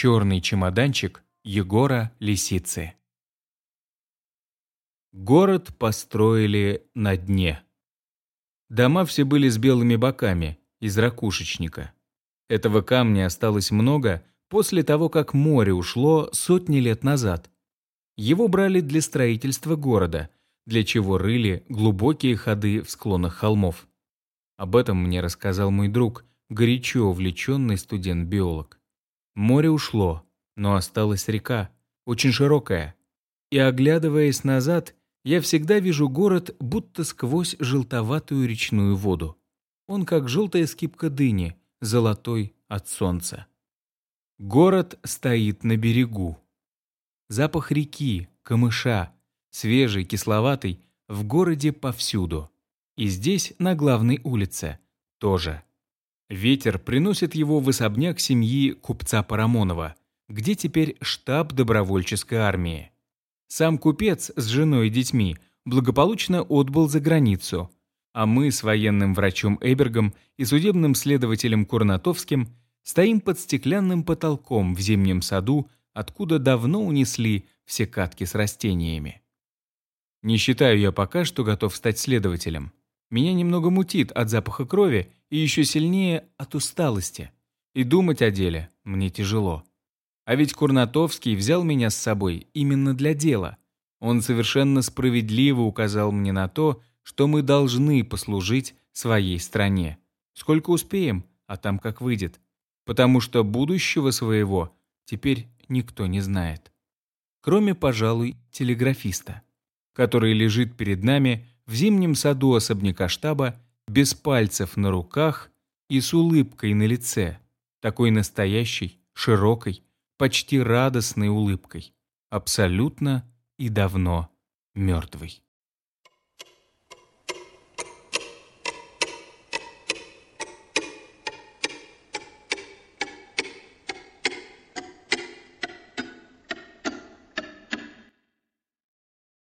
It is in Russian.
Черный чемоданчик Егора Лисицы. Город построили на дне. Дома все были с белыми боками, из ракушечника. Этого камня осталось много после того, как море ушло сотни лет назад. Его брали для строительства города, для чего рыли глубокие ходы в склонах холмов. Об этом мне рассказал мой друг, горячо увлеченный студент-биолог. Море ушло, но осталась река, очень широкая. И оглядываясь назад, я всегда вижу город будто сквозь желтоватую речную воду. Он как желтая скипка дыни, золотой от солнца. Город стоит на берегу. Запах реки, камыша, свежий, кисловатый, в городе повсюду. И здесь, на главной улице, тоже. Ветер приносит его в особняк семьи купца Парамонова, где теперь штаб добровольческой армии. Сам купец с женой и детьми благополучно отбыл за границу, а мы с военным врачом Эбергом и судебным следователем Курнатовским стоим под стеклянным потолком в зимнем саду, откуда давно унесли все катки с растениями. Не считаю я пока, что готов стать следователем. Меня немного мутит от запаха крови и еще сильнее от усталости. И думать о деле мне тяжело. А ведь Курнатовский взял меня с собой именно для дела. Он совершенно справедливо указал мне на то, что мы должны послужить своей стране. Сколько успеем, а там как выйдет. Потому что будущего своего теперь никто не знает. Кроме, пожалуй, телеграфиста, который лежит перед нами в зимнем саду особняка штаба, без пальцев на руках и с улыбкой на лице, такой настоящей, широкой, почти радостной улыбкой, абсолютно и давно мертвый.